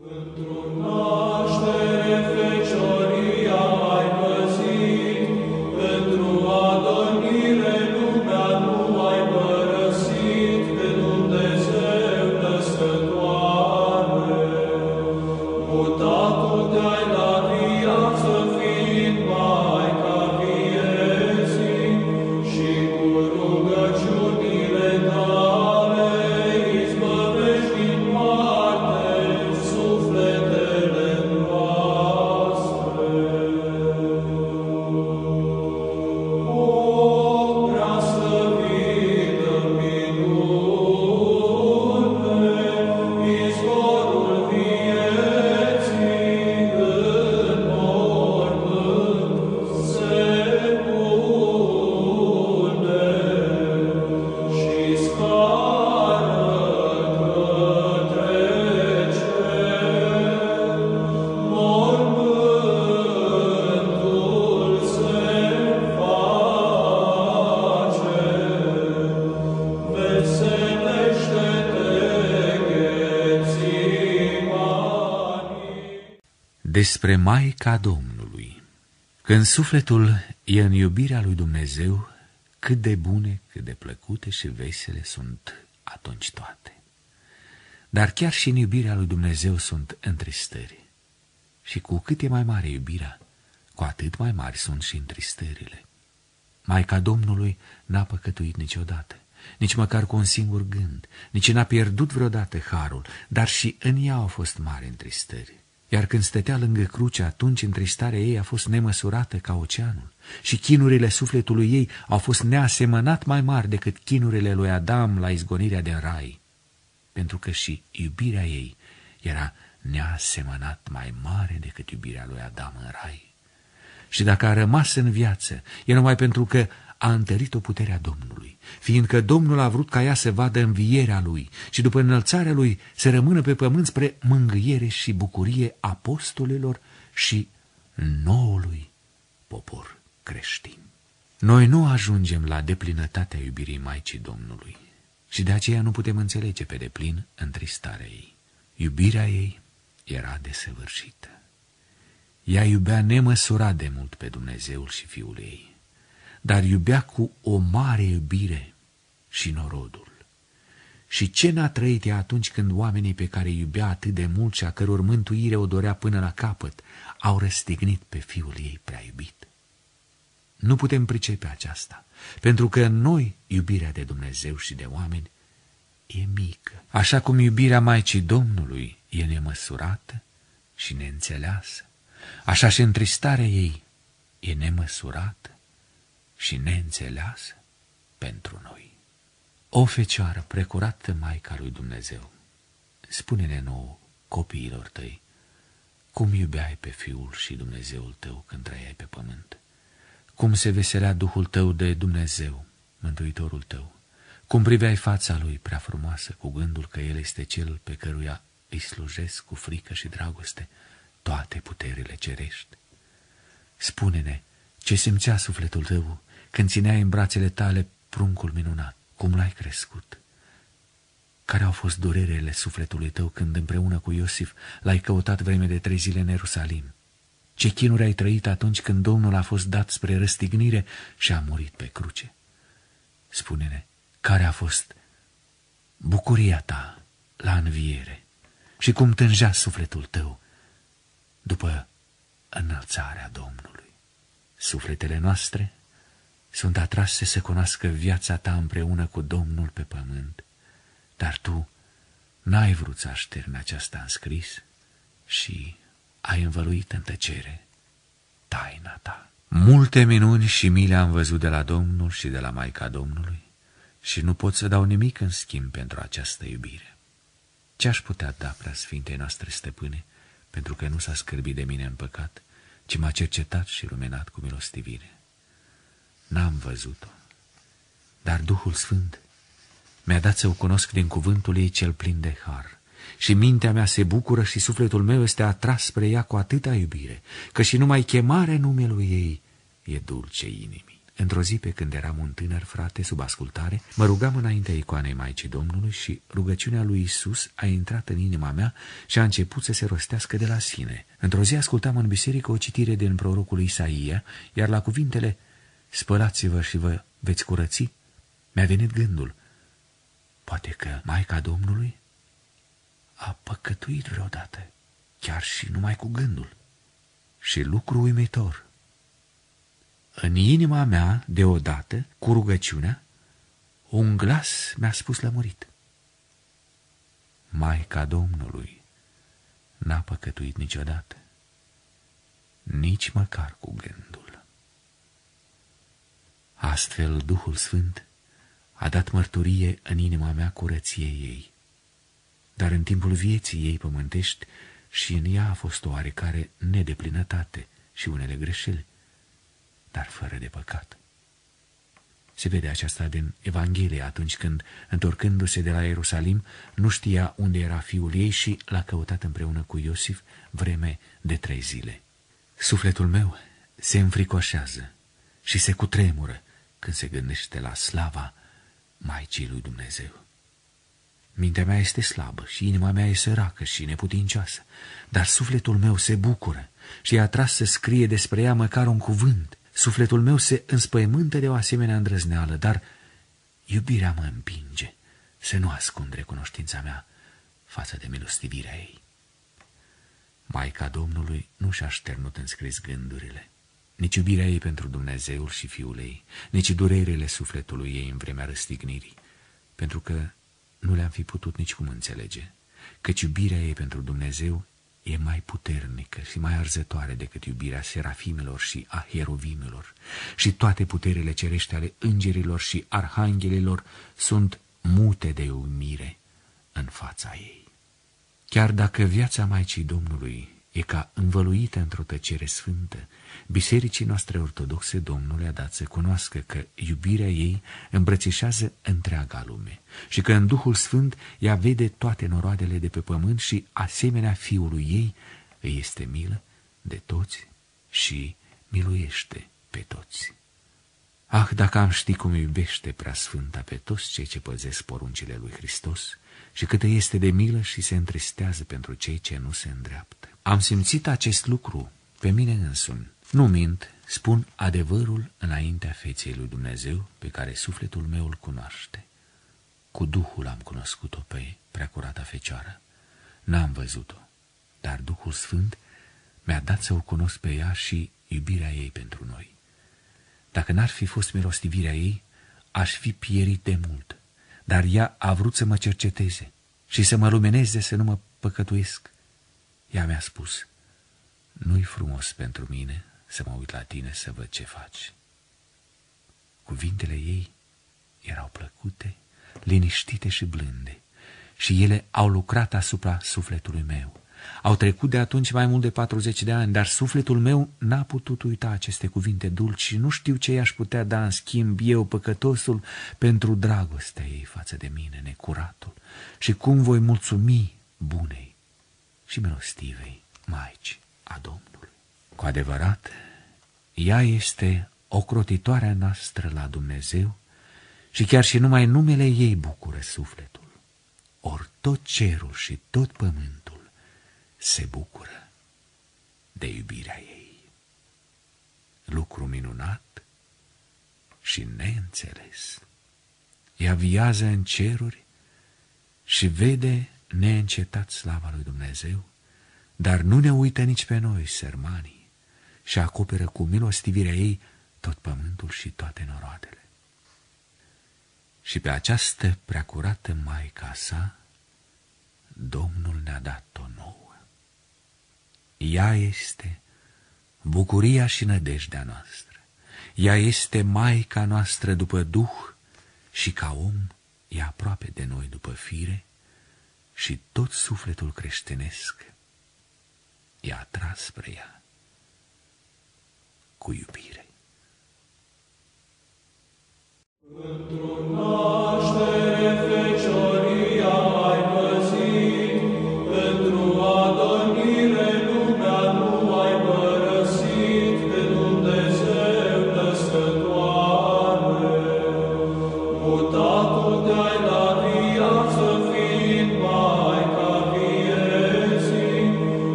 Într-un despre Maica Domnului. Când sufletul e în iubirea lui Dumnezeu, cât de bune, cât de plăcute și vesele sunt atunci toate. Dar chiar și în iubirea lui Dumnezeu sunt întristări. Și cu cât e mai mare iubirea, cu atât mai mari sunt și întristările. Maica Domnului n-a păcătuit niciodată, nici măcar cu un singur gând, nici n-a pierdut vreodată harul, dar și în ea au fost mari întristări. Iar când stătea lângă cruce, atunci întristarea ei a fost nemăsurată ca oceanul și chinurile sufletului ei au fost neasemănat mai mari decât chinurile lui Adam la izgonirea de rai, pentru că și iubirea ei era neasemănat mai mare decât iubirea lui Adam în rai. Și dacă a rămas în viață, e numai pentru că a întărit-o puterea Domnului, fiindcă Domnul a vrut ca ea să vadă învierea lui și după înălțarea lui să rămână pe pământ spre mângâiere și bucurie apostolilor și noului popor creștin. Noi nu ajungem la deplinătatea iubirii Maicii Domnului și de aceea nu putem înțelege pe deplin întristarea ei. Iubirea ei era desăvârșită. Ea iubea nemăsurat de mult pe Dumnezeul și Fiul ei dar iubea cu o mare iubire și norodul. Și ce n-a trăit ea atunci când oamenii pe care iubea atât de mult și a căror mântuire o dorea până la capăt, au răstignit pe fiul ei prea iubit? Nu putem pricepe aceasta, pentru că în noi iubirea de Dumnezeu și de oameni e mică, așa cum iubirea Maicii Domnului e nemăsurată și neînțeleasă, așa și întristarea ei e nemăsurată și neînțeleasă pentru noi. O fecioară precurată Maica lui Dumnezeu, spune-ne nouă, copiilor tăi, cum iubeai pe Fiul și Dumnezeul tău când trăiai pe pământ, cum se veselea Duhul tău de Dumnezeu, Mântuitorul tău, cum priveai fața lui prea frumoasă cu gândul că El este Cel pe căruia îi slujesc cu frică și dragoste toate puterile cerești. Spune-ne ce simțea sufletul tău când țineai în brațele tale pruncul minunat, cum l-ai crescut? Care au fost durerele sufletului tău când împreună cu Iosif l-ai căutat vreme de trei zile în Ierusalim? Ce chinuri ai trăit atunci când Domnul a fost dat spre răstignire și a murit pe cruce? Spune-ne, care a fost bucuria ta la înviere și cum tângea sufletul tău după înălțarea Domnului? Sufletele noastre sunt atrase să cunoască viața ta împreună cu Domnul pe pământ, dar tu n-ai vrut să așterni aceasta în scris și ai învăluit în tăcere taina ta. Multe minuni și mile am văzut de la Domnul și de la Maica Domnului și nu pot să dau nimic în schimb pentru această iubire. Ce aș putea da prea Sfintei noastre stăpâne, pentru că nu s-a scârbit de mine în păcat, ci m-a cercetat și luminat cu milostivire? N-am văzut-o, dar Duhul Sfânt mi-a dat să o cunosc din cuvântul ei cel plin de har. Și mintea mea se bucură și sufletul meu este atras spre ea cu atâta iubire, că și numai chemarea numelui ei e dulce inimii. Într-o zi, pe când eram un tânăr frate sub ascultare, mă rugam înaintea icoanei Maicii Domnului și rugăciunea lui Isus a intrat în inima mea și a început să se rostească de la sine. Într-o zi ascultam în biserică o citire din prorocul Isaia, iar la cuvintele Spălați-vă și vă veți curăți, mi-a venit gândul, poate că Maica Domnului a păcătuit vreodată, chiar și numai cu gândul. Și lucru uimitor, în inima mea, deodată, cu rugăciunea, un glas mi-a spus lămurit. Maica Domnului n-a păcătuit niciodată, nici măcar cu gândul. Astfel, Duhul Sfânt a dat mărturie în inima mea curăției ei, dar în timpul vieții ei pământești și în ea a fost o oarecare nedeplinătate și unele greșeli dar fără de păcat. Se vede aceasta din Evanghelie atunci când, întorcându-se de la Ierusalim, nu știa unde era fiul ei și l-a căutat împreună cu Iosif vreme de trei zile. Sufletul meu se înfricoșează și se cutremură când se gândește la slava Maicii lui Dumnezeu. Mintea mea este slabă și inima mea e săracă și neputincioasă, dar sufletul meu se bucură și e atras să scrie despre ea măcar un cuvânt, Sufletul meu se înspăimântă de o asemenea îndrăzneală, dar iubirea mă împinge să nu ascund recunoștința mea față de milostivirea ei. Maica Domnului nu și-a șternut înscris gândurile, nici iubirea ei pentru Dumnezeul și Fiul ei, nici durerile sufletului ei în vremea răstignirii, pentru că nu le-am fi putut nicicum înțelege, căci iubirea ei pentru Dumnezeu e mai puternică și mai arzătoare decât iubirea serafimelor și a hierovimelor și toate puterile cerește ale îngerilor și arhanghelilor sunt mute de umire în fața ei. Chiar dacă viața Maicii Domnului e ca învăluită într-o tăcere sfântă, bisericii noastre ortodoxe Domnul le-a dat să cunoască că iubirea ei îmbrățișează întreaga lume și că în Duhul Sfânt ea vede toate noroadele de pe pământ și, asemenea fiului ei, îi este milă de toți și miluiește pe toți. Ah, dacă am ști cum iubește prea sfânta pe toți cei ce păzesc poruncile lui Hristos și câtă este de milă și se întristează pentru cei ce nu se îndreaptă. Am simțit acest lucru pe mine însumi. Nu mint, spun adevărul înaintea feței lui Dumnezeu pe care sufletul meu îl cunoaște. Cu Duhul am cunoscut-o pe preacurata Fecioară. N-am văzut-o, dar Duhul Sfânt mi-a dat să o cunosc pe ea și iubirea ei pentru noi. Dacă n-ar fi fost milostivirea ei, aș fi pierit de mult, dar ea a vrut să mă cerceteze și să mă lumineze să nu mă păcătuiesc. Ea mi-a spus, nu-i frumos pentru mine să mă uit la tine să văd ce faci. Cuvintele ei erau plăcute, liniștite și blânde și ele au lucrat asupra sufletului meu. Au trecut de atunci mai mult de 40 de ani, dar sufletul meu n-a putut uita aceste cuvinte dulci și nu știu ce i-aș putea da în schimb eu, păcătosul, pentru dragostea ei față de mine, necuratul, și cum voi mulțumi bunei și milostivei Maici a Domnului. Cu adevărat, ea este ocrotitoarea noastră la Dumnezeu și chiar și numai numele ei bucură sufletul. Ori tot cerul și tot pământul se bucură de iubirea ei. Lucru minunat și neînțeles. Ea viază în ceruri și vede neîncetat slava lui Dumnezeu, dar nu ne uită nici pe noi, sărmanii, și acoperă cu milostivirea ei tot pământul și toate noroadele. Și pe această preacurată Maica sa, Domnul ne-a dat-o nouă. Ea este bucuria și nădejdea noastră. Ea este Maica noastră după Duh și ca om e aproape de noi după fire și tot sufletul creștinesc e atras spre ea cu iubire. Într-un